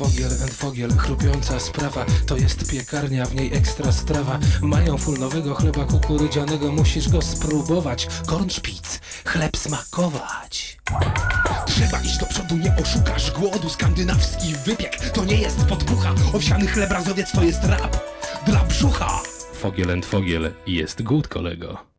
Fogiel and Fogiel, chrupiąca sprawa. To jest piekarnia, w niej ekstra strawa. Mają full nowego chleba kukurydzianego Musisz go spróbować. Kornszpic, chleb smakować. Trzeba iść do przodu, nie oszukasz głodu. Skandynawski wypiek to nie jest podpucha. Owsiany chleb razowiec to jest rap dla brzucha. Fogiel and Fogiel jest good kolego.